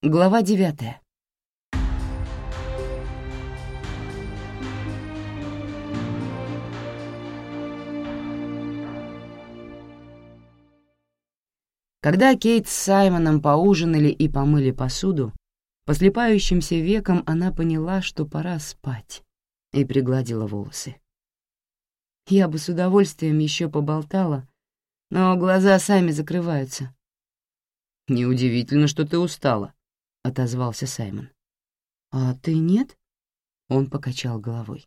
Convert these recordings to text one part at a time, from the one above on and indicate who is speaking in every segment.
Speaker 1: Глава девятая. Когда Кейт с Саймоном поужинали и помыли посуду, по слепающимся векам она поняла, что пора спать, и пригладила волосы. Я бы с удовольствием еще поболтала, но глаза сами закрываются.
Speaker 2: «Неудивительно, что ты устала», отозвался Саймон.
Speaker 1: «А ты нет?» Он покачал головой.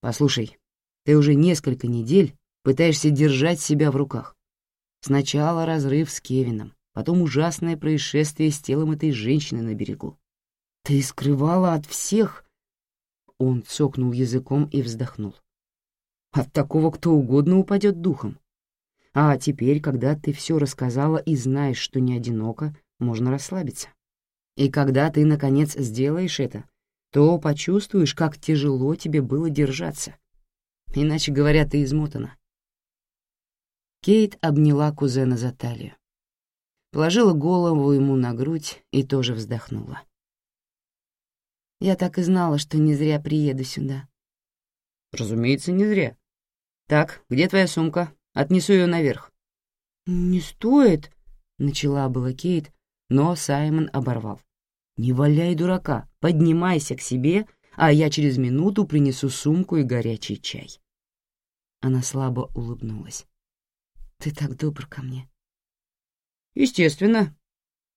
Speaker 2: «Послушай, ты уже несколько недель пытаешься держать себя в руках. Сначала разрыв с Кевином, потом ужасное происшествие с телом этой женщины на берегу.
Speaker 1: Ты скрывала от всех...» Он цокнул языком и вздохнул.
Speaker 2: «От такого кто угодно упадет духом. А теперь, когда ты все рассказала и знаешь, что не одинока можно расслабиться. И когда ты, наконец, сделаешь это, то почувствуешь, как тяжело тебе было держаться. Иначе говоря, ты измотана.
Speaker 1: Кейт обняла кузена за талию. Положила голову ему на грудь и тоже вздохнула. «Я так и знала, что не зря приеду сюда».
Speaker 2: «Разумеется, не зря. Так, где твоя сумка? Отнесу ее наверх».
Speaker 1: «Не стоит», — начала была Кейт, но Саймон оборвал. «Не валяй дурака, поднимайся к себе, а я через минуту принесу сумку и горячий чай». Она слабо улыбнулась. «Ты так добр ко мне».
Speaker 2: «Естественно».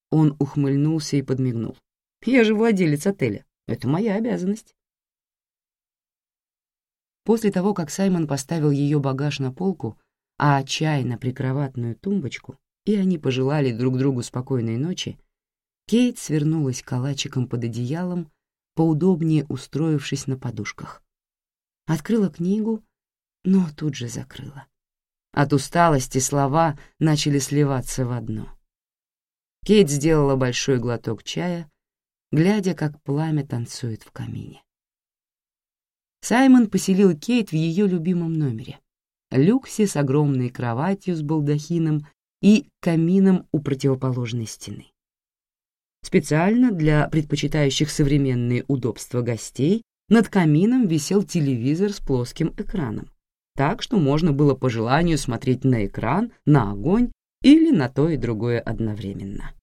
Speaker 2: Он ухмыльнулся и подмигнул. «Я же владелец отеля. Это моя обязанность».
Speaker 1: После того, как Саймон поставил ее багаж на полку, а чай на прикроватную тумбочку, и они пожелали друг другу спокойной ночи, Кейт свернулась калачиком под одеялом, поудобнее устроившись на подушках. Открыла книгу, но тут же закрыла. От усталости слова начали сливаться в одно. Кейт сделала большой глоток чая, глядя, как пламя танцует в камине. Саймон поселил Кейт в ее любимом номере. Люксе с огромной кроватью с балдахином и камином у противоположной стены. Специально для предпочитающих современные удобства гостей над камином висел телевизор с плоским экраном, так что можно было по желанию смотреть на экран, на огонь или на то и другое одновременно.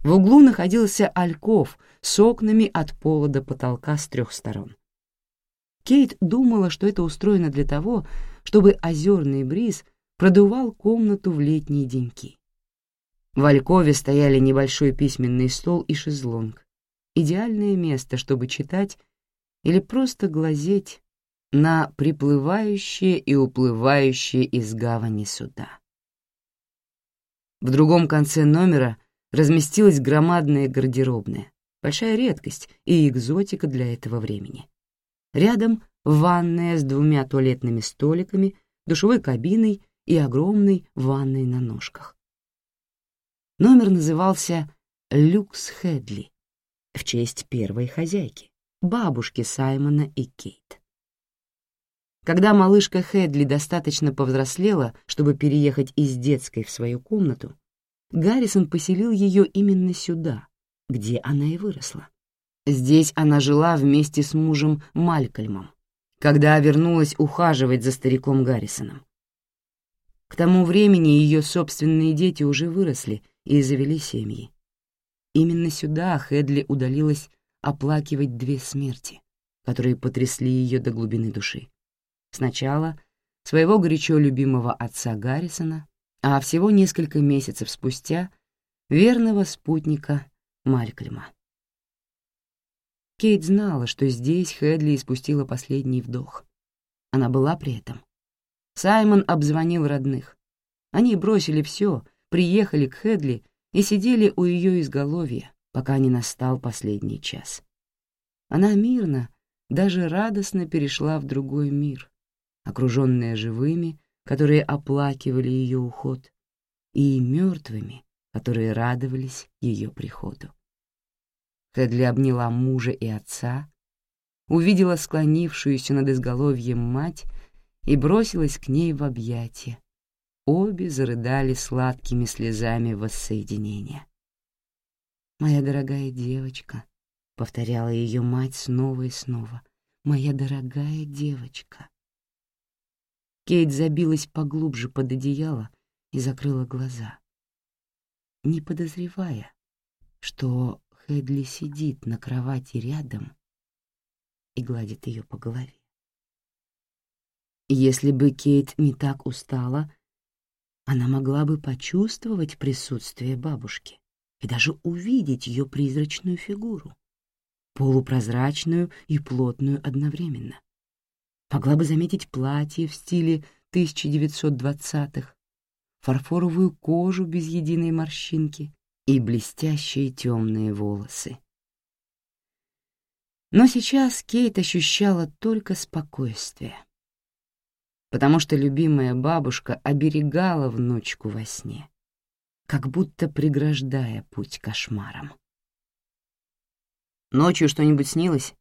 Speaker 1: В углу находился альков с окнами от пола до потолка с трех сторон. Кейт думала, что это устроено для того, чтобы озерный бриз — продувал комнату в летние деньки. В Алькове стояли небольшой письменный стол и шезлонг. Идеальное место, чтобы читать или просто глазеть на приплывающие и уплывающие из гавани суда. В другом конце номера разместилась громадная гардеробная, большая редкость и экзотика для этого времени. Рядом ванная с двумя туалетными столиками, душевой кабиной и огромной ванной на ножках. Номер назывался «Люкс Хедли» в честь первой хозяйки, бабушки Саймона и Кейт. Когда малышка Хедли достаточно повзрослела, чтобы переехать из детской в свою комнату, Гаррисон поселил ее именно сюда, где она и выросла. Здесь она жила вместе с мужем Малькольмом, когда вернулась ухаживать за стариком Гаррисоном. К тому времени ее собственные дети уже выросли и завели семьи. Именно сюда Хедли удалилась оплакивать две смерти, которые потрясли ее до глубины души. Сначала своего горячо любимого отца Гаррисона, а всего несколько месяцев спустя верного спутника Малькольма. Кейт знала, что здесь Хедли испустила последний вдох. Она была при этом. Саймон обзвонил родных. Они бросили все, приехали к Хедли и сидели у ее изголовья, пока не настал последний час. Она мирно, даже радостно перешла в другой мир, окруженная живыми, которые оплакивали ее уход, и мертвыми, которые радовались ее приходу. Хедли обняла мужа и отца, увидела склонившуюся над изголовьем мать и бросилась к ней в объятия. Обе зарыдали сладкими слезами воссоединения. «Моя дорогая девочка», — повторяла ее мать снова и снова, — «моя дорогая девочка». Кейт забилась поглубже под одеяло и закрыла глаза, не подозревая, что Хэдли сидит на кровати рядом и гладит ее по голове. Если бы Кейт не так устала, она могла бы почувствовать присутствие бабушки и даже увидеть ее призрачную фигуру, полупрозрачную и плотную одновременно. Могла бы заметить платье в стиле 1920-х, фарфоровую кожу без единой морщинки и блестящие темные волосы. Но сейчас Кейт ощущала только спокойствие потому что любимая бабушка оберегала внучку во сне, как будто преграждая путь кошмарам. Ночью что-нибудь снилось?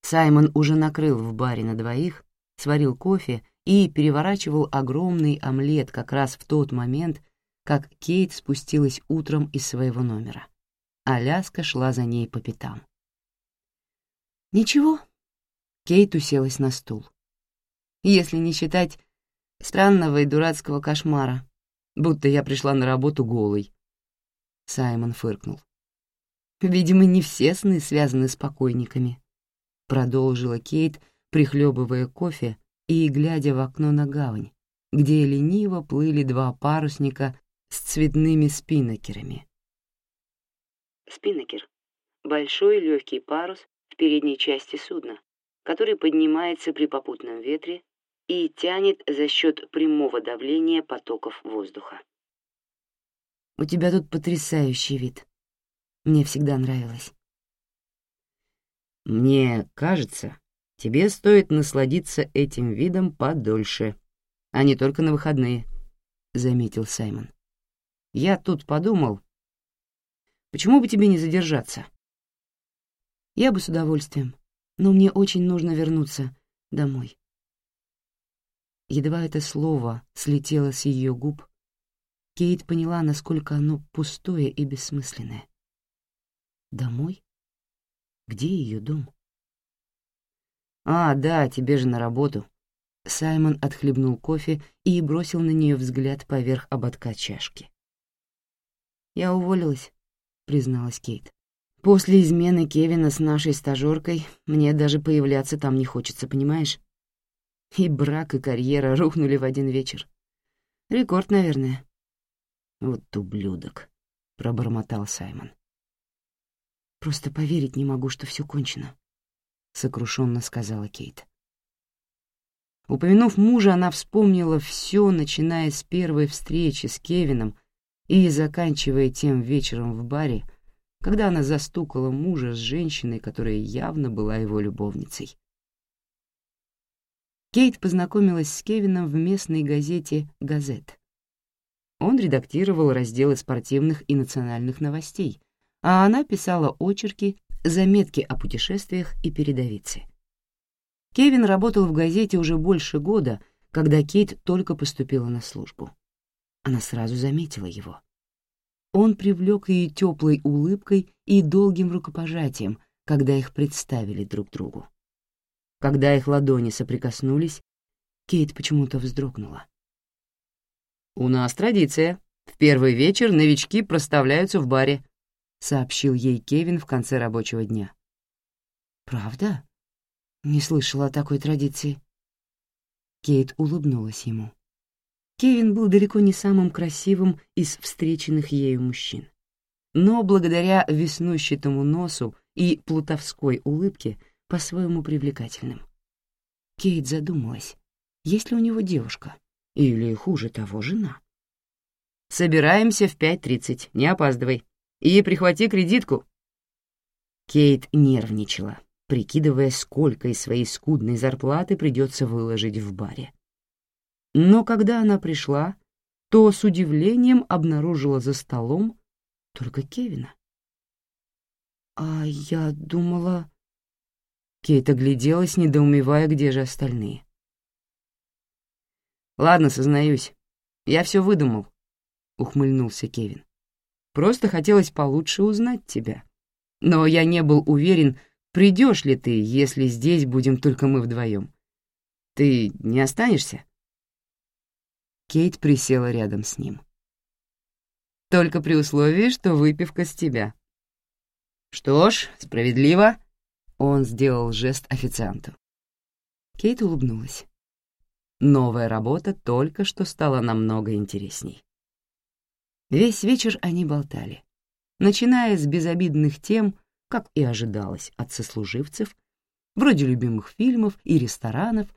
Speaker 1: Саймон уже накрыл в баре на двоих, сварил кофе и переворачивал огромный омлет как раз в тот момент, как Кейт спустилась утром из своего номера. Аляска шла за ней по пятам. «Ничего». Кейт уселась на стул если не считать странного и дурацкого кошмара, будто я пришла на работу голой. Саймон фыркнул. «Видимо, не все сны связаны с покойниками», — продолжила Кейт, прихлебывая кофе и глядя в окно на гавань, где лениво плыли два парусника с цветными спинокерами. Спинокер — большой легкий парус в передней части судна, который поднимается при попутном ветре и тянет за счет прямого давления потоков воздуха. «У тебя тут потрясающий вид. Мне всегда нравилось».
Speaker 2: «Мне кажется, тебе стоит насладиться этим видом подольше, а не только на выходные», — заметил Саймон. «Я тут подумал, почему бы тебе не задержаться?»
Speaker 1: «Я бы с удовольствием, но мне очень нужно вернуться домой». Едва это слово слетело с ее губ, Кейт поняла, насколько оно пустое и бессмысленное. «Домой? Где ее дом?»
Speaker 2: «А, да, тебе же на работу».
Speaker 1: Саймон отхлебнул кофе и бросил на нее взгляд поверх ободка чашки. «Я уволилась», — призналась Кейт. «После измены Кевина с нашей стажеркой мне даже появляться там не хочется, понимаешь? И брак, и карьера рухнули в один вечер. Рекорд, наверное.
Speaker 2: Вот ублюдок, — пробормотал Саймон.
Speaker 1: «Просто поверить не могу, что все кончено», — сокрушенно сказала Кейт.
Speaker 2: Упомянув мужа, она вспомнила все, начиная с первой встречи с Кевином и заканчивая тем вечером в баре, когда она застукала мужа с женщиной, которая явно была его любовницей. Кейт познакомилась с Кевином в местной газете «Газет». Он редактировал разделы спортивных и национальных новостей, а она писала очерки, заметки о путешествиях и передовице. Кевин работал в газете уже больше года, когда Кейт только поступила на службу. Она сразу заметила его. Он привлек ее теплой улыбкой и долгим рукопожатием, когда их представили друг другу. Когда их ладони соприкоснулись, Кейт почему-то вздрогнула. «У нас традиция. В первый вечер новички проставляются в баре», — сообщил ей Кевин в конце рабочего дня.
Speaker 1: «Правда? Не слышала о такой традиции». Кейт улыбнулась ему. Кевин был далеко не самым красивым из встреченных ею мужчин. Но благодаря веснущатому носу и плутовской улыбке — по-своему привлекательным. Кейт задумалась, есть ли у него девушка, или, хуже того, жена.
Speaker 2: «Собираемся в 5.30, не опаздывай. И прихвати кредитку». Кейт нервничала, прикидывая, сколько из своей скудной зарплаты придется выложить в баре. Но когда она пришла, то с удивлением обнаружила за столом только Кевина.
Speaker 1: «А я думала,
Speaker 2: Кейт огляделась, недоумевая, где же остальные. «Ладно, сознаюсь. Я все выдумал», — ухмыльнулся Кевин. «Просто хотелось получше узнать тебя. Но я не был уверен, придешь ли ты, если здесь будем только мы вдвоем. Ты не останешься?» Кейт присела рядом с ним. «Только при условии, что выпивка с тебя». «Что ж, справедливо», он сделал жест официанту. Кейт улыбнулась. Новая работа только что стала намного интересней. Весь вечер они болтали, начиная с безобидных тем, как и ожидалось от сослуживцев, вроде любимых фильмов и ресторанов,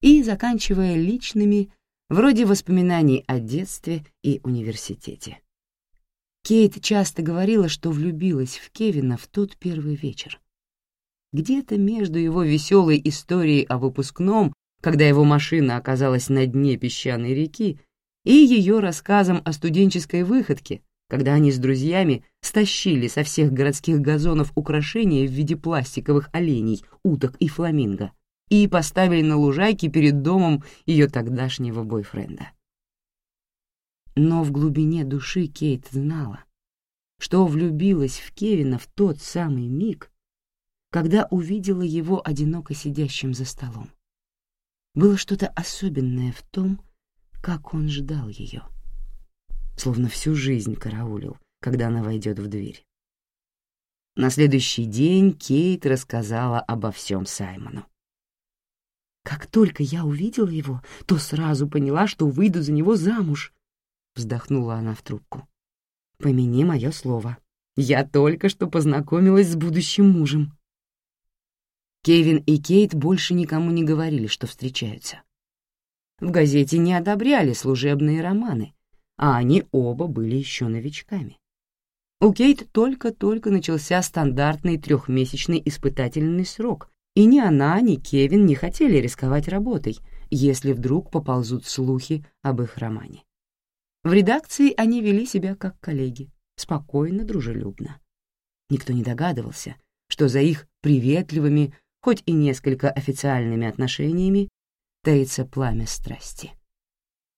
Speaker 2: и заканчивая личными, вроде воспоминаний о детстве и университете. Кейт часто говорила, что влюбилась в Кевина в тот первый вечер, где-то между его веселой историей о выпускном, когда его машина оказалась на дне песчаной реки, и ее рассказом о студенческой выходке, когда они с друзьями стащили со всех городских газонов украшения в виде пластиковых оленей, уток и фламинго и поставили на лужайке перед домом ее тогдашнего бойфренда. Но в глубине души Кейт знала, что влюбилась в Кевина в тот самый миг, когда увидела его одиноко сидящим за столом. Было что-то особенное в том, как он ждал ее. Словно всю жизнь караулил, когда она войдет в дверь. На следующий день Кейт рассказала обо всем Саймону. «Как только я увидела его, то сразу поняла, что выйду за него замуж», — вздохнула она в трубку. «Помяни мое слово. Я только что познакомилась с будущим мужем». Кевин и Кейт больше никому не говорили, что встречаются. В газете не одобряли служебные романы, а они оба были еще новичками. У Кейт только-только начался стандартный трехмесячный испытательный срок, и ни она, ни Кевин не хотели рисковать работой, если вдруг поползут слухи об их романе. В редакции они вели себя как коллеги, спокойно, дружелюбно. Никто не догадывался, что за их приветливыми, хоть и несколько официальными отношениями, таится пламя страсти.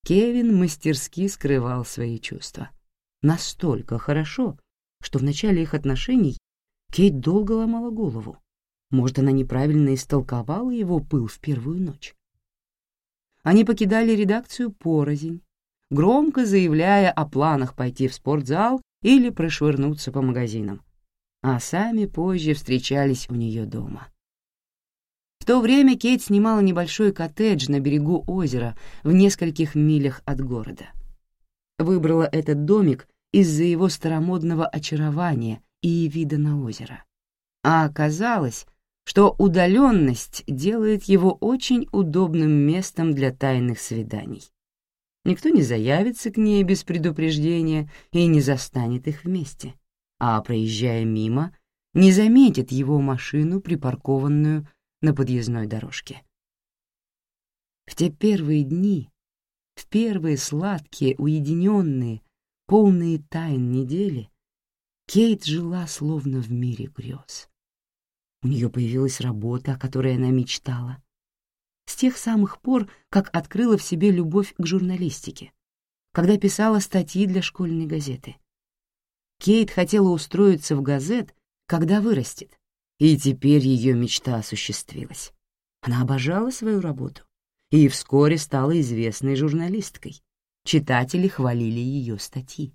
Speaker 2: Кевин мастерски скрывал свои чувства. Настолько хорошо, что в начале их отношений Кейт долго ломала голову. Может, она неправильно истолковала его пыл в первую ночь. Они покидали редакцию порознь, громко заявляя о планах пойти в спортзал или прошвырнуться по магазинам, а сами позже встречались у нее дома. В то время Кейт снимала небольшой коттедж на берегу озера в нескольких милях от города. Выбрала этот домик из-за его старомодного очарования и вида на озеро. А оказалось, что удаленность делает его очень удобным местом для тайных свиданий. Никто не заявится к ней без предупреждения и не застанет их вместе, а, проезжая мимо, не заметит его машину, припаркованную на подъездной дорожке. В те первые дни, в первые сладкие, уединенные, полные тайн недели, Кейт жила словно в мире грез. У нее появилась работа, о которой она мечтала. С тех самых пор, как открыла в себе любовь к журналистике, когда писала статьи для школьной газеты. Кейт хотела устроиться в газет, когда вырастет, и теперь ее мечта осуществилась. Она обожала свою работу и вскоре стала известной журналисткой. Читатели хвалили ее статьи.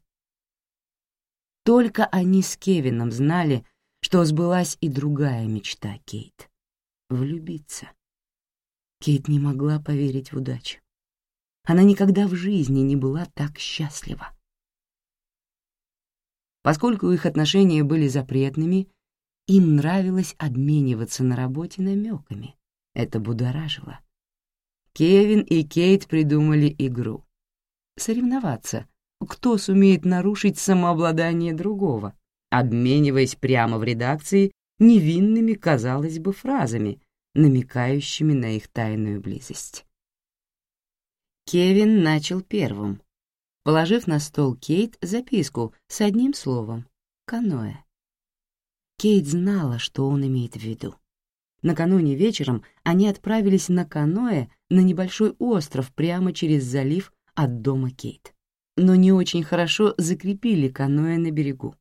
Speaker 2: Только они с Кевином знали, что сбылась и другая мечта Кейт — влюбиться. Кейт не могла поверить в удачу. Она никогда в жизни не была так счастлива. Поскольку их отношения были запретными, им нравилось обмениваться на работе намеками. Это будоражило. Кевин и Кейт придумали игру. Соревноваться, кто сумеет нарушить самообладание другого, обмениваясь прямо в редакции невинными, казалось бы, фразами, намекающими на их тайную близость. Кевин начал первым, положив на стол Кейт записку с одним словом — «каноэ». Кейт знала, что он имеет в виду. Накануне вечером они отправились на каноэ на небольшой остров прямо через залив от дома Кейт.
Speaker 1: Но не очень хорошо закрепили каноэ на берегу.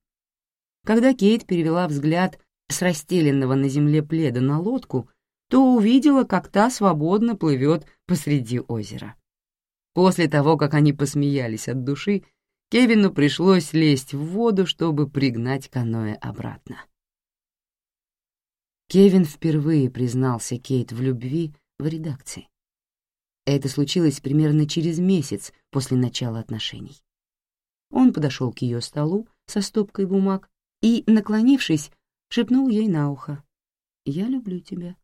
Speaker 1: Когда Кейт перевела взгляд с расстеленного на земле пледа на лодку, то увидела, как та свободно плывет посреди озера. После того, как они посмеялись от души, Кевину пришлось лезть в воду, чтобы пригнать каноэ обратно. Кевин впервые признался Кейт в любви в редакции. Это случилось примерно через месяц после начала отношений. Он подошел к ее столу со стопкой бумаг и, наклонившись, шепнул ей на ухо «Я люблю тебя».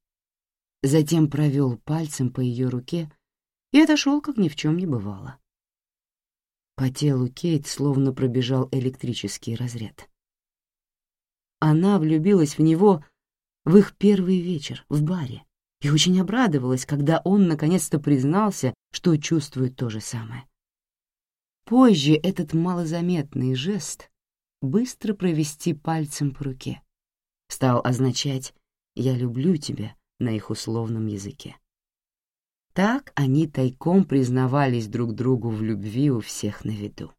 Speaker 1: Затем провел пальцем по ее руке и отошел, как ни в чем не бывало. По телу Кейт словно пробежал электрический разряд. Она влюбилась в него — в их первый вечер в баре и очень обрадовалась, когда он наконец-то признался, что чувствует то же самое. Позже этот малозаметный жест быстро провести пальцем по руке стал означать «я люблю тебя» на их условном языке. Так они тайком признавались друг другу в любви у всех на виду.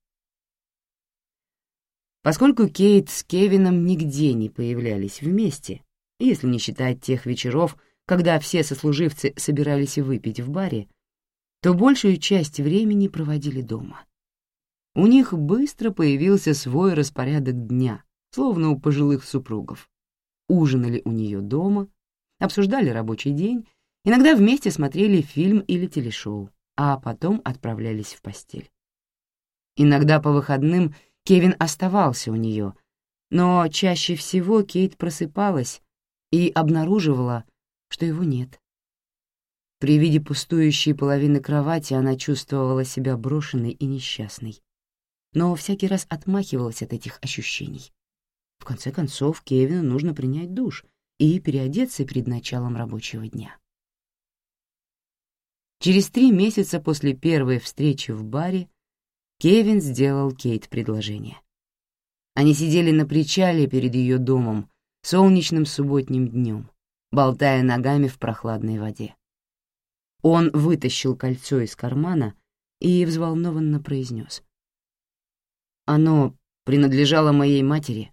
Speaker 1: Поскольку Кейт с Кевином нигде не появлялись вместе, если не считать тех вечеров, когда все сослуживцы собирались выпить в баре, то большую часть времени проводили дома. У них быстро появился свой распорядок дня, словно у пожилых супругов. Ужинали у нее дома, обсуждали рабочий день, иногда вместе смотрели фильм или телешоу, а потом отправлялись в постель. Иногда по выходным Кевин оставался у нее, но чаще всего Кейт просыпалась и обнаруживала, что его нет. При виде пустующей половины кровати она чувствовала себя брошенной и несчастной, но всякий раз отмахивалась от этих ощущений. В конце концов, Кевину нужно принять душ и переодеться перед началом рабочего дня. Через три месяца после первой встречи в баре Кевин сделал Кейт предложение. Они сидели на причале перед ее домом, солнечным субботним днем, болтая ногами в прохладной воде. Он вытащил кольцо из кармана и взволнованно произнес. «Оно принадлежало моей матери.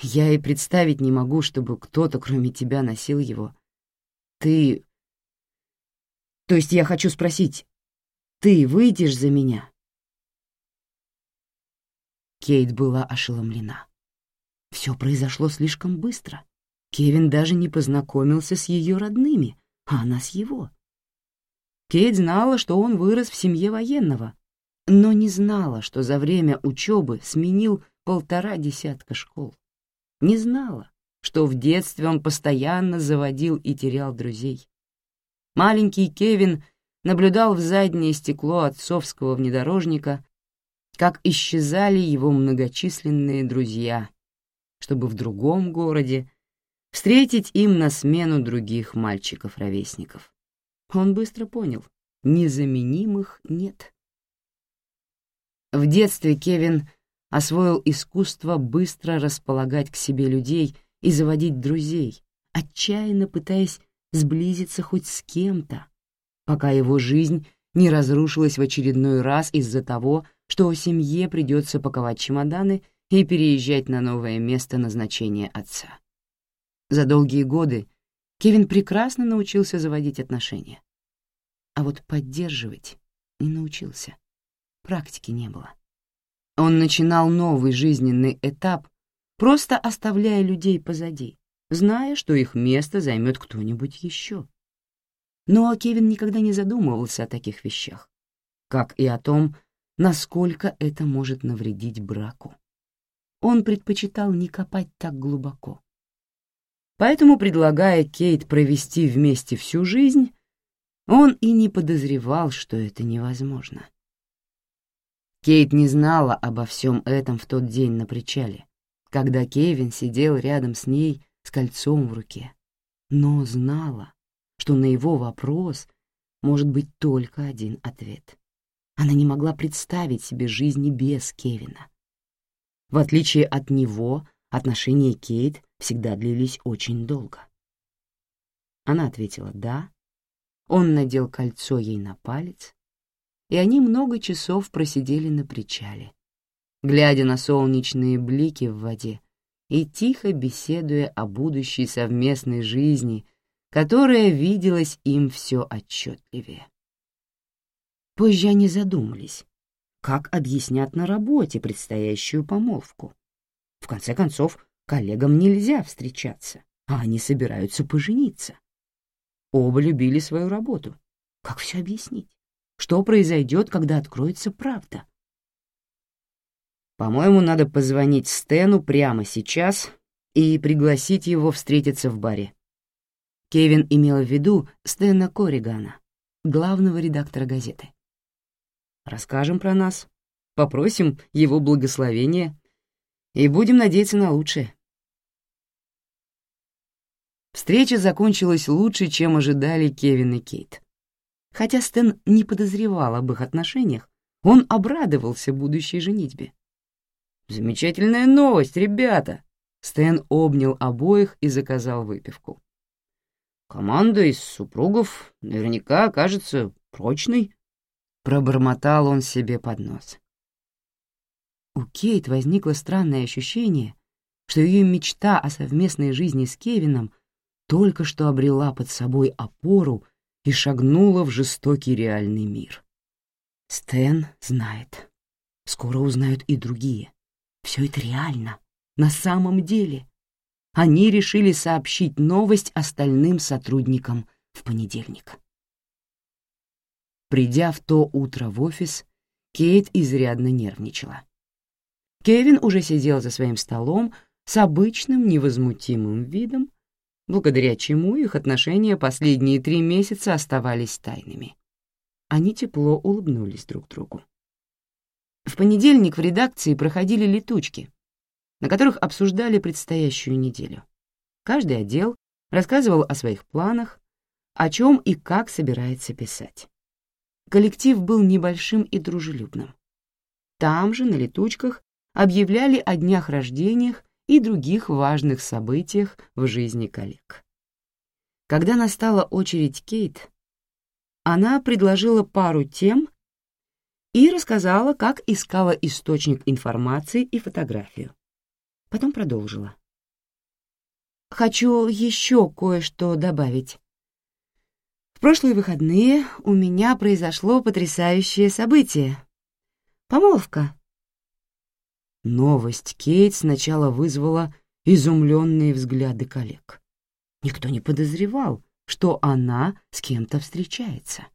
Speaker 1: Я и представить не могу, чтобы кто-то, кроме тебя, носил его. Ты... То есть я хочу спросить, ты выйдешь за меня?» Кейт была ошеломлена. Все произошло слишком быстро. Кевин даже не познакомился с ее родными, а она с его. Кейт знала, что он вырос в семье военного, но не знала, что за время учебы сменил полтора десятка школ. Не знала, что в детстве он постоянно заводил и терял друзей. Маленький Кевин наблюдал в заднее стекло отцовского внедорожника, как исчезали его многочисленные друзья — чтобы в другом городе встретить им на смену других мальчиков-ровесников. Он быстро понял, незаменимых нет. В детстве Кевин освоил искусство быстро располагать к себе людей и заводить друзей, отчаянно пытаясь сблизиться хоть с кем-то, пока его жизнь не разрушилась в очередной раз из-за того, что семье придется паковать чемоданы и переезжать на новое место назначения отца. За долгие годы Кевин прекрасно научился заводить отношения. А вот поддерживать не научился. Практики не было. Он начинал новый жизненный этап, просто оставляя людей позади, зная, что их место займет кто-нибудь еще. Но Кевин никогда не задумывался о таких вещах, как и о том, насколько это может навредить браку. Он предпочитал не копать так глубоко. Поэтому, предлагая Кейт провести вместе всю жизнь, он и не подозревал, что это невозможно. Кейт не знала обо всем этом в тот день на причале, когда Кевин сидел рядом с ней с кольцом в руке, но знала, что на его вопрос может быть только один ответ. Она не могла представить себе жизни без Кевина. В отличие от него, отношения Кейт всегда длились очень долго. Она ответила «да», он надел кольцо ей на палец, и они много часов просидели на причале, глядя на солнечные блики в воде и тихо беседуя о будущей совместной жизни, которая виделась им все отчетливее. Позже они задумались, как объяснят на работе предстоящую помолвку. В конце концов, коллегам нельзя встречаться, а они собираются пожениться. Оба любили свою работу. Как все объяснить? Что произойдет, когда откроется правда? По-моему, надо позвонить Стэну прямо сейчас и пригласить его встретиться в баре. Кевин имел в виду Стэна Коригана, главного редактора газеты расскажем про нас, попросим его благословения и будем надеяться на лучшее. Встреча закончилась лучше, чем ожидали Кевин и Кейт. Хотя Стэн не подозревал об их отношениях, он обрадовался будущей женитьбе. «Замечательная новость, ребята!» Стэн обнял обоих и заказал выпивку. «Команда из супругов наверняка окажется прочной» пробормотал он себе под нос. У Кейт возникло странное ощущение, что ее мечта о совместной жизни с Кевином только что обрела под собой опору и шагнула в жестокий реальный мир. Стэн знает. Скоро узнают и другие. Все это реально, на самом деле. Они решили сообщить новость остальным сотрудникам в понедельник. Придя в то утро в офис, Кейт изрядно нервничала. Кевин уже сидел за своим столом с обычным невозмутимым видом, благодаря чему их отношения последние три месяца оставались тайными. Они тепло улыбнулись друг другу. В понедельник в редакции проходили летучки, на которых обсуждали предстоящую неделю. Каждый отдел рассказывал о своих планах, о чем и как собирается писать коллектив был небольшим и дружелюбным. Там же, на летучках, объявляли о днях рождениях и других важных событиях в жизни коллег. Когда настала очередь Кейт, она предложила пару тем и рассказала, как искала источник информации и фотографию. Потом продолжила. «Хочу еще кое-что добавить прошлые выходные у меня произошло потрясающее событие. Помолвка. Новость Кейт сначала вызвала изумленные взгляды коллег. Никто не подозревал, что она с кем-то встречается.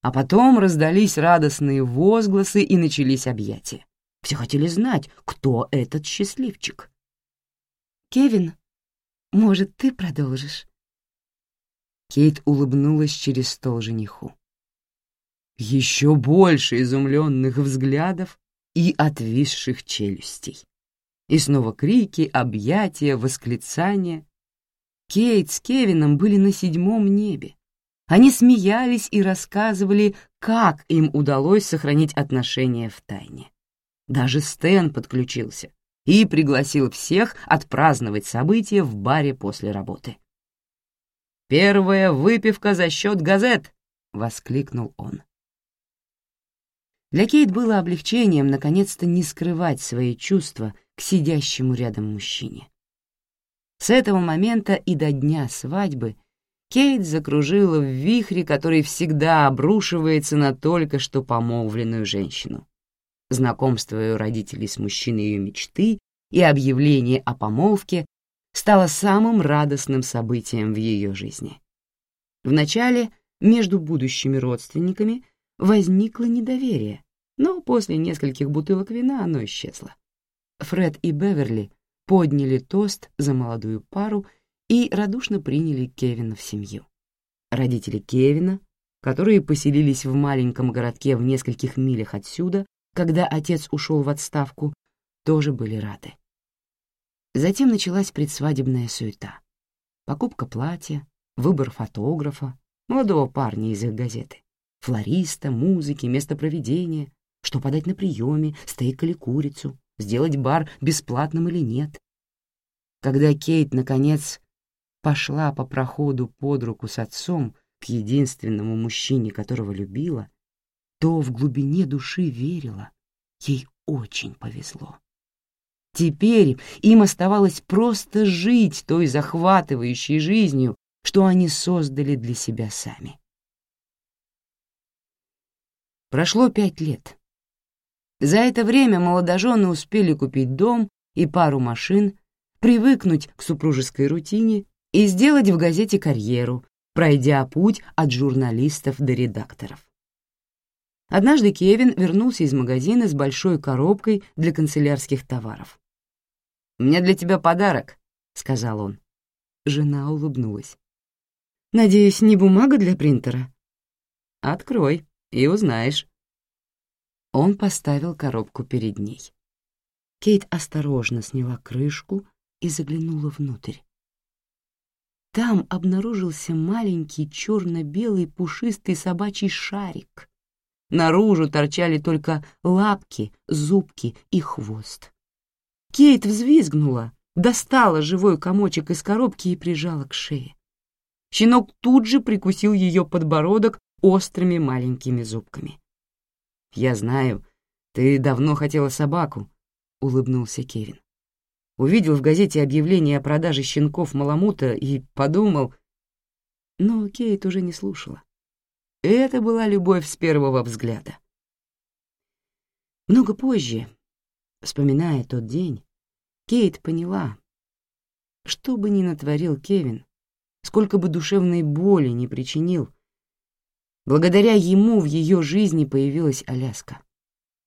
Speaker 1: А потом раздались радостные возгласы и начались объятия. Все хотели знать, кто этот счастливчик. «Кевин, может, ты продолжишь?» Кейт улыбнулась через стол жениху. Еще больше изумленных взглядов и отвисших челюстей. И снова крики, объятия, восклицания. Кейт с Кевином были на седьмом небе. Они смеялись и рассказывали, как им удалось сохранить отношения в тайне. Даже Стэн подключился и пригласил всех отпраздновать событие в баре после работы. Первая выпивка за счет газет!» — воскликнул он. Для Кейт было облегчением наконец-то не скрывать свои чувства к сидящему рядом мужчине. С этого момента и до дня свадьбы Кейт закружила в вихре, который всегда обрушивается на только что помолвленную женщину. Знакомство ее родителей с мужчиной ее мечты и объявление о помолвке стало самым радостным событием в ее жизни. Вначале между будущими родственниками возникло недоверие, но после нескольких бутылок вина оно исчезло. Фред и Беверли подняли тост за молодую пару и радушно приняли Кевина в семью. Родители Кевина, которые поселились в маленьком городке в нескольких милях отсюда, когда отец ушел в отставку, тоже были рады. Затем началась предсвадебная суета. Покупка платья, выбор фотографа, молодого парня из их газеты, флориста, музыки, место проведения, что подать на приеме, стейк или курицу, сделать бар бесплатным или нет. Когда Кейт, наконец, пошла по проходу под руку с отцом к единственному мужчине, которого любила, то в глубине души верила, ей очень повезло. Теперь им оставалось просто жить той захватывающей жизнью, что они создали для себя сами. Прошло пять лет. За это время молодожены успели купить дом и пару машин, привыкнуть к супружеской рутине и сделать в газете карьеру, пройдя путь от журналистов до редакторов. Однажды Кевин вернулся из магазина с большой коробкой для канцелярских товаров. У меня для тебя подарок», — сказал он. Жена улыбнулась. «Надеюсь, не бумага для принтера?» «Открой и узнаешь». Он поставил коробку перед ней. Кейт осторожно сняла крышку и заглянула внутрь. Там обнаружился маленький черно-белый пушистый собачий шарик. Наружу торчали только лапки, зубки и хвост. Кейт взвизгнула, достала живой комочек из коробки и прижала к шее. Щенок тут же прикусил ее подбородок острыми маленькими зубками. «Я знаю, ты давно хотела собаку», — улыбнулся Кевин. Увидел в газете объявление о продаже щенков Маламута и подумал... Но Кейт уже не слушала. Это была любовь с первого взгляда. Много позже, Вспоминая тот день, Кейт поняла, что бы ни натворил Кевин, сколько бы душевной боли не причинил, благодаря ему в ее жизни появилась Аляска.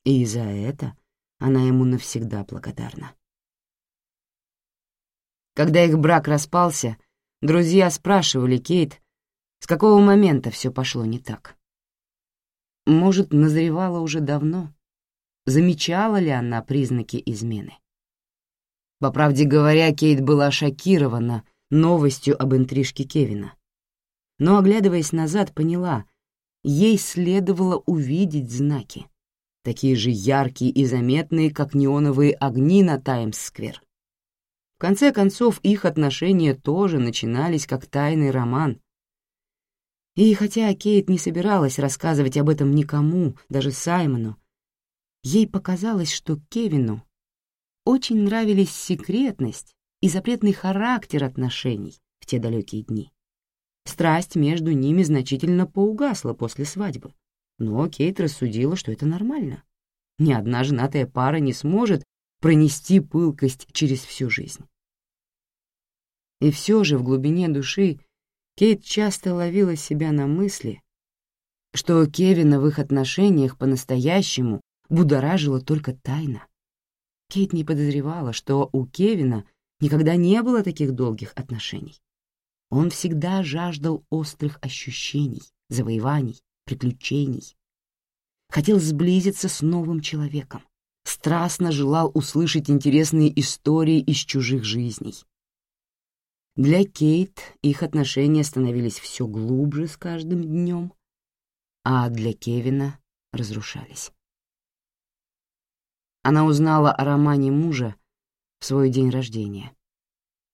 Speaker 1: И за это она ему навсегда благодарна. Когда их брак распался, друзья спрашивали Кейт, с какого момента все пошло не так. Может, назревало уже давно, замечала ли она признаки измены. По правде говоря, Кейт была шокирована новостью об интрижке Кевина. Но, оглядываясь назад, поняла, ей следовало увидеть знаки, такие же яркие и заметные, как неоновые огни на Таймс-сквер. В конце концов, их отношения тоже начинались как тайный роман. И хотя Кейт не собиралась рассказывать об этом никому, даже Саймону, Ей показалось, что Кевину очень нравились секретность и запретный характер отношений в те далекие дни. Страсть между ними значительно поугасла после свадьбы, но Кейт рассудила, что это нормально. Ни одна женатая пара не сможет пронести пылкость через всю жизнь. И все же в глубине души Кейт часто ловила себя на мысли, что Кевина в их отношениях по-настоящему Будоражила только тайна. Кейт не подозревала, что у Кевина никогда не было таких долгих отношений. Он всегда жаждал острых ощущений, завоеваний, приключений. Хотел сблизиться с новым человеком, страстно желал услышать интересные истории из чужих жизней. Для Кейт их отношения становились все глубже с каждым днем, а для Кевина разрушались. Она узнала о романе мужа в свой день рождения.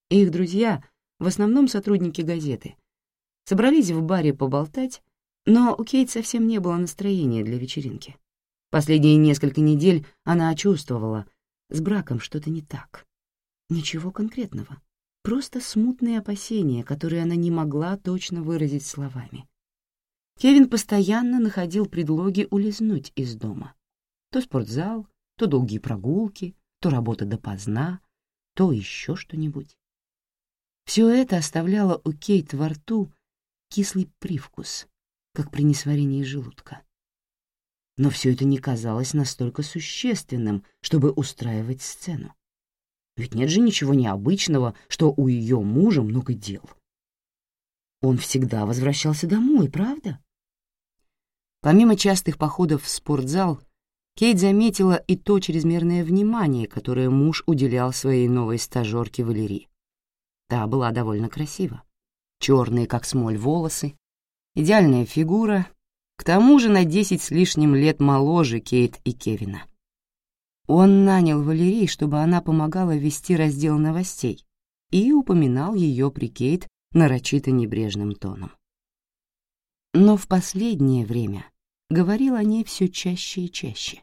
Speaker 1: Их друзья, в основном сотрудники газеты, собрались в баре поболтать, но у Кейт совсем не было настроения для вечеринки. Последние несколько недель она чувствовала, с браком что-то не так. Ничего конкретного, просто смутные опасения, которые она не могла точно выразить словами. Кевин постоянно находил предлоги улизнуть из дома. То спортзал, то долгие прогулки, то работа допоздна, то еще что-нибудь. Все это оставляло у Кейт во рту кислый привкус, как при несварении желудка. Но все это не казалось настолько существенным, чтобы устраивать сцену. Ведь нет же ничего необычного, что у ее мужа много дел. Он всегда возвращался домой, правда? Помимо частых походов в спортзал, Кейт заметила и то чрезмерное внимание, которое муж уделял своей новой стажерке Валерии. Та была довольно красива. Черные, как смоль, волосы, идеальная фигура, к тому же на десять с лишним лет моложе Кейт и Кевина. Он нанял Валерии, чтобы она помогала вести раздел новостей и упоминал ее при Кейт нарочито небрежным тоном. Но в последнее время говорил о ней все чаще и чаще.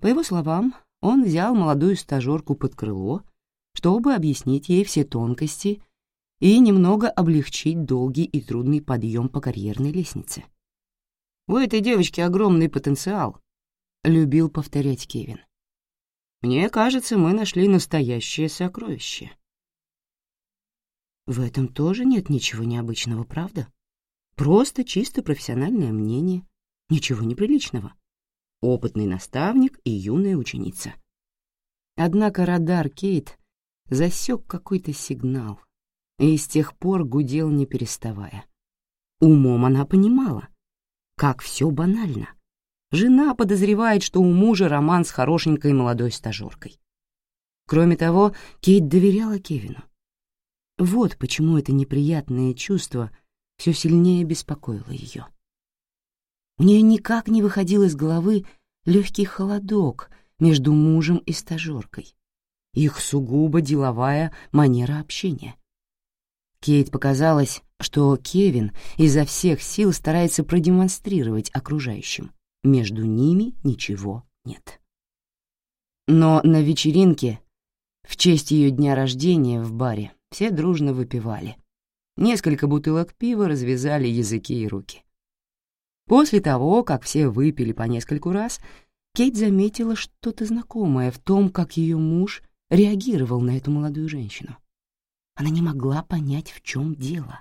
Speaker 1: По его словам, он взял молодую стажерку под крыло, чтобы объяснить ей все тонкости и немного облегчить долгий и трудный подъем по карьерной лестнице. «У этой девочки огромный потенциал», — любил повторять Кевин. «Мне кажется, мы нашли настоящее сокровище». В этом тоже нет ничего необычного, правда? Просто чисто профессиональное мнение — Ничего неприличного. Опытный наставник и юная ученица. Однако радар Кейт засек какой-то сигнал и с тех пор гудел не переставая. Умом она понимала, как все банально. Жена подозревает, что у мужа роман с хорошенькой молодой стажеркой. Кроме того, Кейт доверяла Кевину. Вот почему это неприятное чувство все сильнее беспокоило ее. У нее никак не выходил из головы легкий холодок между мужем и стажеркой, их сугубо деловая манера общения. Кейт показалось, что Кевин изо всех сил старается продемонстрировать окружающим. Между ними ничего нет. Но на вечеринке, в честь ее дня рождения в баре, все дружно выпивали. Несколько бутылок пива развязали языки и руки. После того, как все выпили по нескольку раз, Кейт заметила что-то знакомое в том, как ее муж реагировал на эту молодую женщину. Она не могла понять, в чем дело.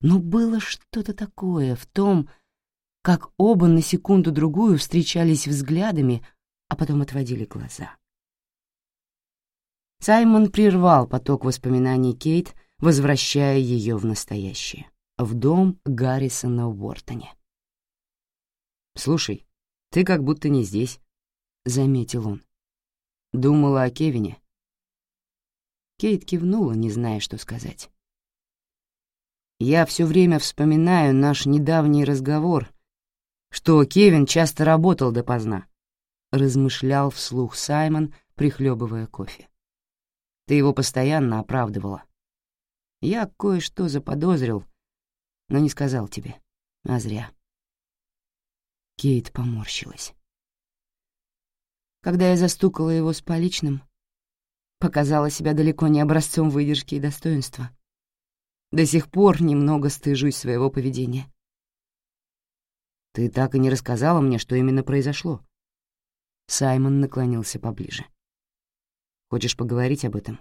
Speaker 1: Но было что-то такое в том, как оба на секунду-другую встречались взглядами, а потом отводили глаза. Саймон прервал поток воспоминаний Кейт, возвращая ее в настоящее, в дом Гаррисона в Уортоне. «Слушай, ты как будто не здесь», — заметил он. «Думала о Кевине». Кейт кивнула, не зная, что сказать. «Я все время вспоминаю наш недавний разговор, что Кевин часто работал допоздна», — размышлял вслух Саймон, прихлебывая кофе. «Ты его постоянно оправдывала. Я кое-что заподозрил, но не сказал тебе, а зря». Кейт поморщилась. Когда я застукала его с поличным, показала себя далеко не образцом выдержки и достоинства. До сих пор немного стыжусь своего поведения. «Ты так и не рассказала мне, что именно произошло». Саймон наклонился поближе. «Хочешь поговорить об этом?»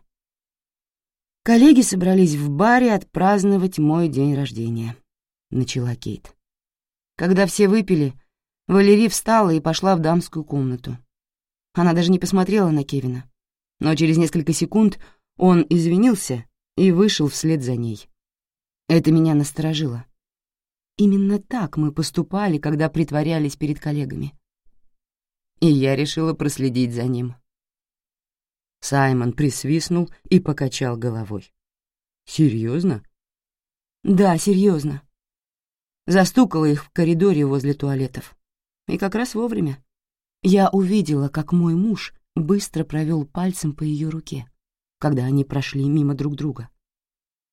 Speaker 1: «Коллеги собрались в баре отпраздновать мой день рождения», — начала Кейт. «Когда все выпили, Валерия встала и пошла в дамскую комнату. Она даже не посмотрела на Кевина. Но через несколько секунд он извинился и вышел вслед за ней. Это меня насторожило. Именно так мы поступали, когда притворялись перед коллегами. И я решила проследить за ним. Саймон присвистнул и покачал головой. «Серьезно?» «Да, серьезно». Застукала их в коридоре возле туалетов и как раз вовремя. Я увидела, как мой муж быстро провел пальцем по ее руке, когда они прошли мимо друг друга.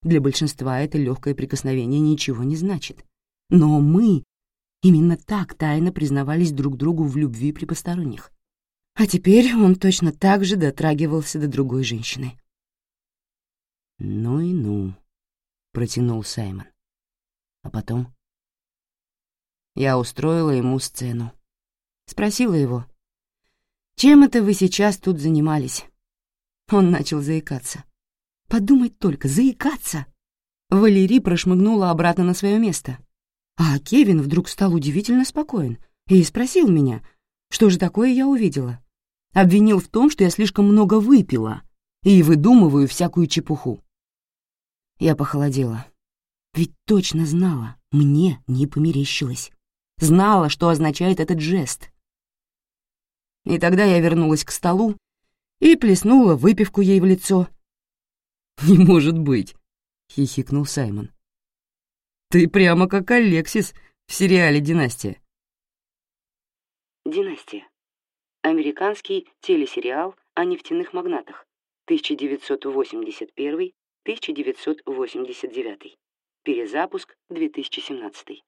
Speaker 1: Для большинства это легкое прикосновение ничего не значит. Но мы именно так тайно признавались друг другу в любви при посторонних. А теперь он точно так же дотрагивался до другой женщины. «Ну и ну», — протянул Саймон. А потом я устроила ему сцену. Спросила его, «Чем это вы сейчас тут занимались?» Он начал заикаться. «Подумать только, заикаться!» Валерий прошмыгнула обратно на свое место. А Кевин вдруг стал удивительно спокоен и спросил меня, что же такое я увидела. Обвинил в том, что я слишком много выпила и выдумываю всякую чепуху. Я похолодела. Ведь точно знала, мне не померещилось знала, что означает этот жест. И тогда я вернулась к столу и плеснула выпивку ей в лицо. «Не может быть!» — хихикнул Саймон. «Ты прямо как Алексис в сериале «Династия».
Speaker 2: «Династия» — американский телесериал о нефтяных магнатах, 1981-1989, перезапуск 2017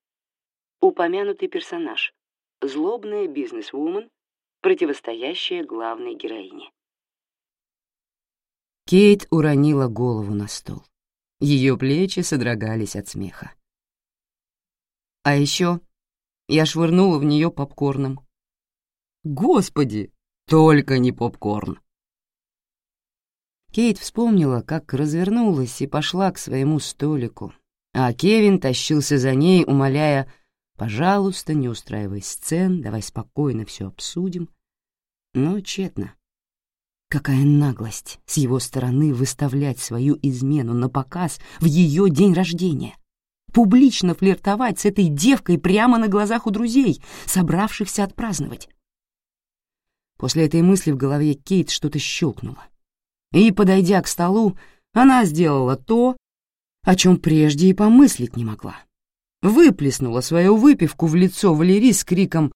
Speaker 1: упомянутый персонаж, злобная бизнес-вумен, противостоящая главной героине. Кейт уронила голову на стол. Ее плечи содрогались от смеха. А еще я швырнула в нее попкорном. Господи, только не попкорн! Кейт вспомнила, как развернулась и пошла к своему столику, а Кевин тащился за ней, умоляя Пожалуйста, не устраивай сцен, давай спокойно все обсудим. Но тщетно. Какая наглость с его стороны выставлять свою измену на показ в ее день рождения. Публично флиртовать с этой девкой прямо на глазах у друзей, собравшихся отпраздновать. После этой мысли в голове Кейт что-то щелкнуло. И, подойдя к столу, она сделала то, о чем прежде и помыслить не могла выплеснула свою выпивку в лицо Валерии с криком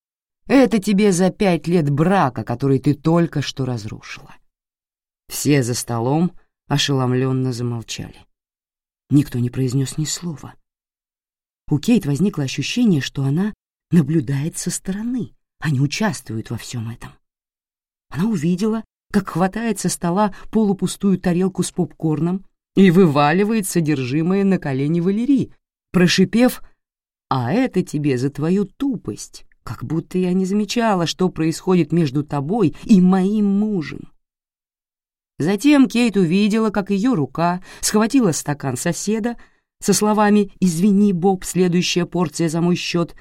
Speaker 1: «Это тебе за пять лет брака, который ты только что разрушила». Все за столом ошеломленно замолчали. Никто не произнес ни слова. У Кейт возникло ощущение, что она наблюдает со стороны, а не участвует во всем этом. Она увидела, как хватает со стола полупустую тарелку с попкорном и вываливает содержимое на колени Валерии, прошипев а это тебе за твою тупость, как будто я не замечала, что происходит между тобой и моим мужем». Затем Кейт увидела, как ее рука схватила стакан соседа со словами «Извини, Боб, следующая порция за мой счет»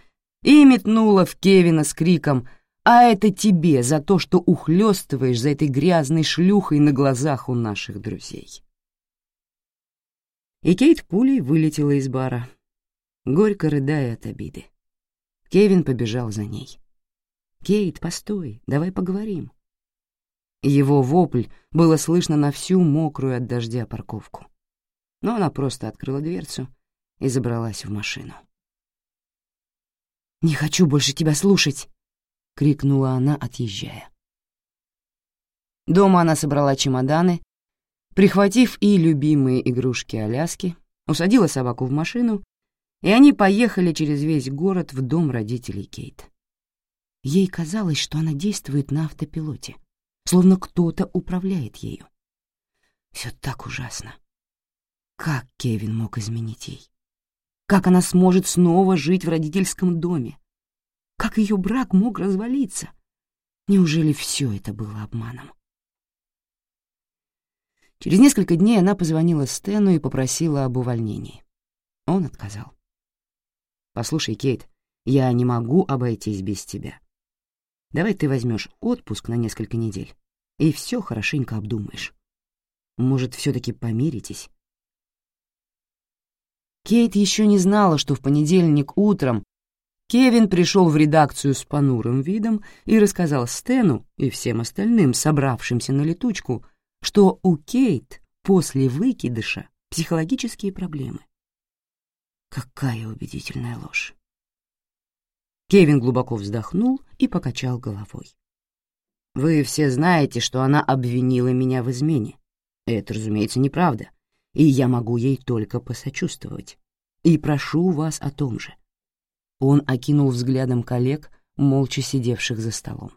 Speaker 1: и метнула в Кевина с криком «А это тебе за то, что ухлёстываешь за этой грязной шлюхой на глазах у наших друзей». И Кейт пулей вылетела из бара, Горько рыдая от обиды. Кевин побежал за ней. «Кейт, постой, давай поговорим». Его вопль было слышно на всю мокрую от дождя парковку. Но она просто открыла дверцу и забралась в машину. «Не хочу больше тебя слушать!» — крикнула она, отъезжая. Дома она собрала чемоданы, прихватив и любимые игрушки Аляски, усадила собаку в машину и они поехали через весь город в дом родителей Кейт. Ей казалось, что она действует на автопилоте, словно кто-то управляет ею. Все так ужасно. Как Кевин мог изменить ей? Как она сможет снова жить в родительском доме? Как ее брак мог развалиться? Неужели все это было обманом? Через несколько дней она позвонила Стэну и попросила об увольнении. Он отказал. Послушай, Кейт, я не могу обойтись без тебя. Давай ты возьмешь отпуск на несколько недель и все хорошенько обдумаешь. Может, все-таки помиритесь? Кейт еще не знала, что в понедельник утром Кевин пришел в редакцию с понурым видом и рассказал Стэну и всем остальным, собравшимся на летучку, что у Кейт после выкидыша психологические проблемы. Какая убедительная ложь. Кевин глубоко вздохнул и покачал головой. «Вы все знаете, что она обвинила меня в измене. Это, разумеется, неправда, и я могу ей только посочувствовать. И прошу вас о том же». Он окинул взглядом коллег, молча сидевших за столом.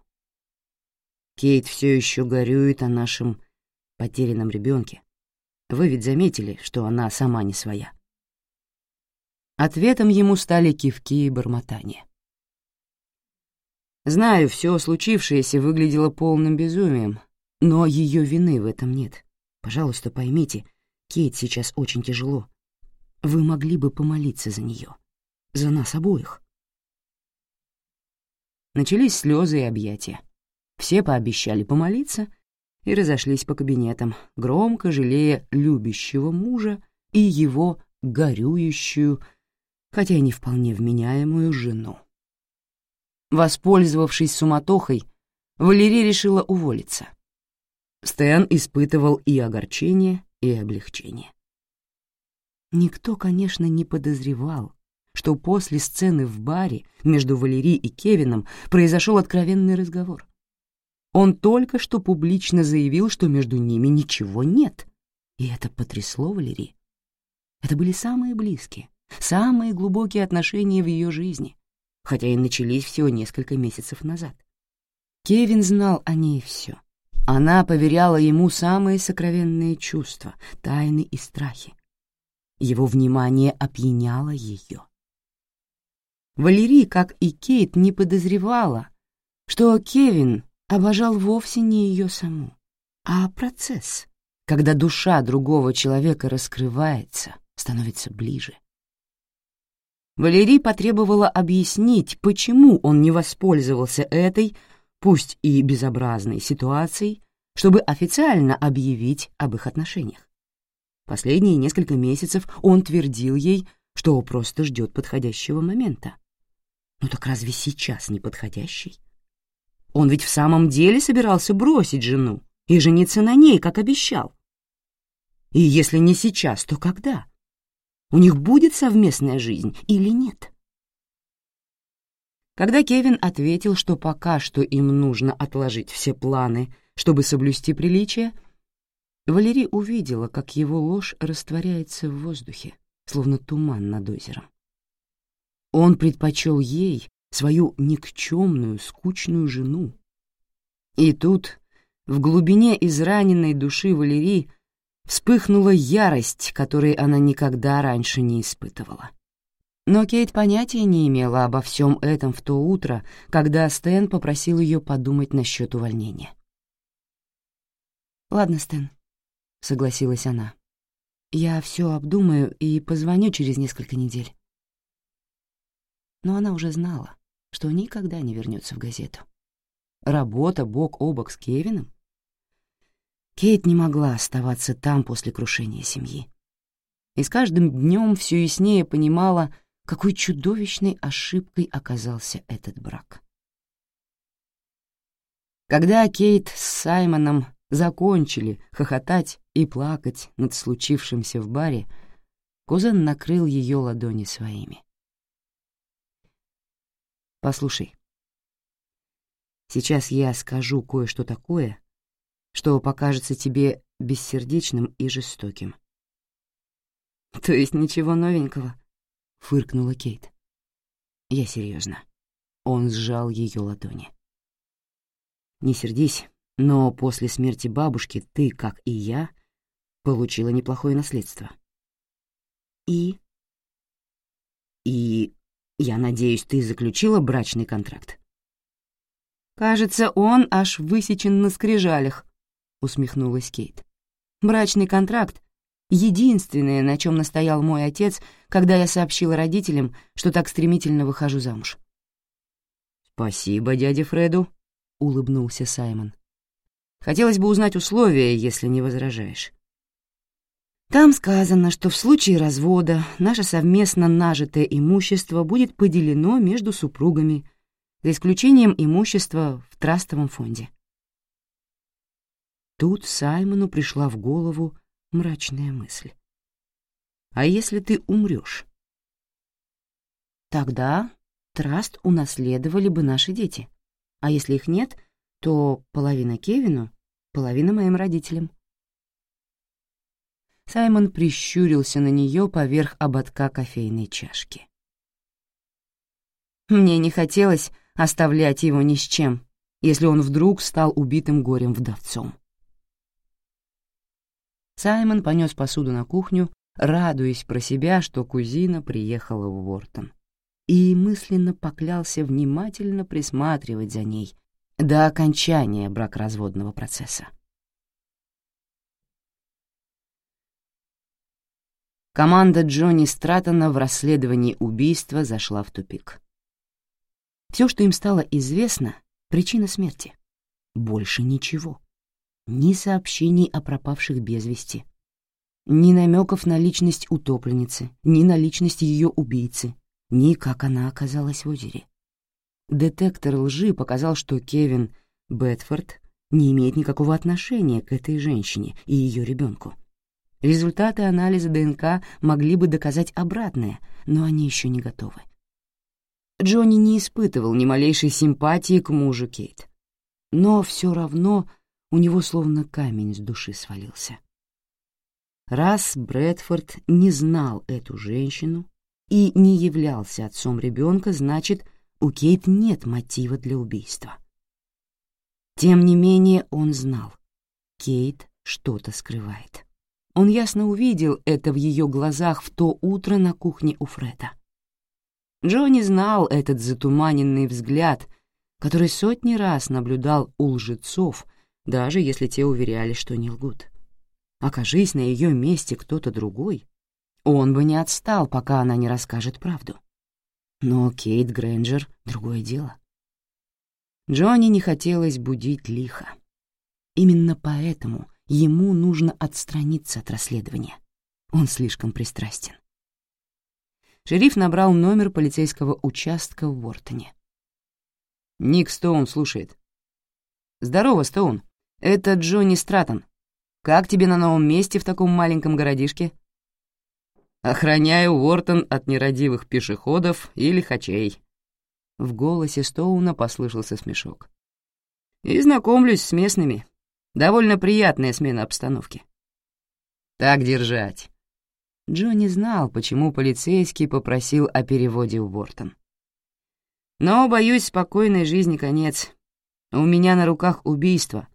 Speaker 1: «Кейт все еще горюет о нашем потерянном ребенке. Вы ведь заметили, что она сама не своя. Ответом ему стали кивки и бормотания. Знаю, все случившееся выглядело полным безумием, но ее вины в этом нет. Пожалуйста, поймите, Кейт сейчас очень тяжело. Вы могли бы помолиться за нее, за нас обоих. Начались слезы и объятия. Все пообещали помолиться и разошлись по кабинетам, громко жалея любящего мужа и его горюющую, хотя и не вполне вменяемую жену. Воспользовавшись суматохой, Валерия решила уволиться. Стэн испытывал и огорчение, и облегчение. Никто, конечно, не подозревал, что после сцены в баре между Валерией и Кевином произошел откровенный разговор. Он только что публично заявил, что между ними ничего нет, и это потрясло Валери. Это были самые близкие, самые глубокие отношения в ее жизни, хотя и начались всего несколько месяцев назад. Кевин знал о ней все. Она поверяла ему самые сокровенные чувства, тайны и страхи. Его внимание опьяняло ее. Валерий, как и Кейт, не подозревала, что Кевин обожал вовсе не ее саму, а процесс, когда душа другого человека раскрывается, становится ближе. Валерий потребовала объяснить, почему он не воспользовался этой, пусть и безобразной ситуацией, чтобы официально объявить об их отношениях. Последние несколько месяцев он твердил ей, что просто ждет подходящего момента. Ну так разве сейчас не подходящий? Он ведь в самом деле собирался бросить жену и жениться на ней, как обещал. И если не сейчас, то когда? — у них будет совместная жизнь или нет? Когда Кевин ответил, что пока что им нужно отложить все планы, чтобы соблюсти приличие, Валерий увидела, как его ложь растворяется в воздухе, словно туман над озером. Он предпочел ей свою никчемную, скучную жену. И тут, в глубине израненной души Валерии, Вспыхнула ярость, которой она никогда раньше не испытывала. Но Кейт понятия не имела обо всем этом в то утро, когда Стэн попросил ее подумать насчет увольнения. «Ладно, Стэн», — согласилась она. «Я все обдумаю и позвоню через несколько недель». Но она уже знала, что никогда не вернется в газету. Работа бок о бок с Кевином Кейт не могла оставаться там после крушения семьи. И с каждым днем все яснее понимала, какой чудовищной ошибкой оказался этот брак. Когда Кейт с Саймоном закончили хохотать и плакать над случившимся в баре, кузен накрыл ее ладони своими. «Послушай, сейчас я скажу кое-что такое, что покажется тебе бессердечным и жестоким». «То есть ничего новенького?» — фыркнула Кейт. «Я серьезно. Он сжал ее ладони. «Не сердись, но после смерти бабушки ты, как и я, получила неплохое наследство». «И?» «И я надеюсь, ты заключила брачный контракт?» «Кажется, он аж высечен на скрижалях», — усмехнулась Кейт. «Брачный контракт — единственное, на чем настоял мой отец, когда я сообщила родителям, что так стремительно выхожу замуж». «Спасибо дяде Фреду», — улыбнулся Саймон. «Хотелось бы узнать условия, если не возражаешь». Там сказано, что в случае развода наше совместно нажитое имущество будет поделено между супругами, за исключением имущества в трастовом фонде. Тут Саймону пришла в голову мрачная мысль. «А если ты умрешь?» «Тогда траст унаследовали бы наши дети. А если их нет, то половина Кевину, половина моим родителям». Саймон прищурился на нее поверх ободка кофейной чашки. «Мне не хотелось оставлять его ни с чем, если он вдруг стал убитым горем вдовцом», Саймон понес посуду на кухню, радуясь про себя, что кузина приехала в Уортон, и мысленно поклялся внимательно присматривать за ней до окончания бракоразводного процесса. Команда Джонни Стратона в расследовании убийства зашла в тупик. Все, что им стало известно, — причина смерти. Больше ничего ни сообщений о пропавших без вести, ни намеков на личность утопленницы, ни на личность ее убийцы, ни как она оказалась в озере. Детектор лжи показал, что Кевин Бетфорд не имеет никакого отношения к этой женщине и ее ребенку. Результаты анализа ДНК могли бы доказать обратное, но они еще не готовы. Джонни не испытывал ни малейшей симпатии к мужу Кейт. Но все равно у него словно камень с души свалился. Раз Брэдфорд не знал эту женщину и не являлся отцом ребенка, значит, у Кейт нет мотива для убийства. Тем не менее он знал, Кейт что-то скрывает. Он ясно увидел это в ее глазах в то утро на кухне у Фреда. Джонни знал этот затуманенный взгляд, который сотни раз наблюдал у лжецов — даже если те уверяли, что не лгут. Окажись на ее месте кто-то другой, он бы не отстал, пока она не расскажет правду. Но Кейт Грэнджер — другое дело. Джонни не хотелось будить лихо. Именно поэтому ему нужно отстраниться от расследования. Он слишком пристрастен. Шериф набрал номер полицейского участка в Уортоне. «Ник Стоун слушает». «Здорово, Стоун», «Это Джонни Стратон. Как тебе на новом месте в таком маленьком городишке?» «Охраняю Уортон от нерадивых пешеходов и лихачей». В голосе Стоуна послышался смешок. «И знакомлюсь с местными. Довольно приятная смена обстановки». «Так держать». Джонни знал, почему полицейский попросил о переводе Уортон. «Но, боюсь, спокойной жизни конец. У меня на руках убийство,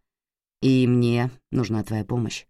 Speaker 1: и мне нужна твоя помощь.